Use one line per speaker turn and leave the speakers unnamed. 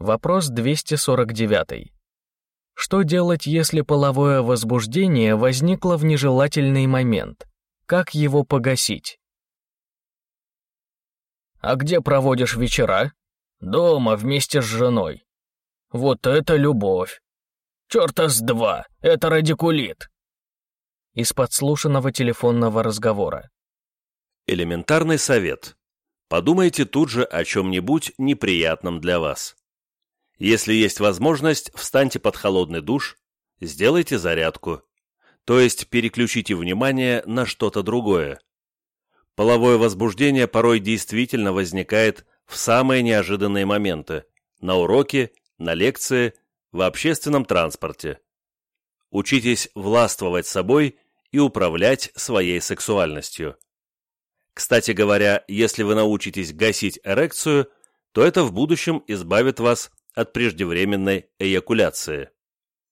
Вопрос 249. Что делать, если половое возбуждение возникло в нежелательный момент? Как его погасить?
А где проводишь вечера? Дома, вместе с женой. Вот это любовь. Чёрта с два, это радикулит.
Из подслушанного телефонного разговора.
Элементарный совет. Подумайте тут же о чем-нибудь неприятном для вас. Если есть возможность, встаньте под холодный душ, сделайте зарядку, то есть переключите внимание на что-то другое. Половое возбуждение порой действительно возникает в самые неожиданные моменты – на уроке, на лекции, в общественном транспорте. Учитесь властвовать собой и управлять своей сексуальностью. Кстати говоря, если вы научитесь гасить эрекцию, то это в будущем избавит вас от преждевременной эякуляции.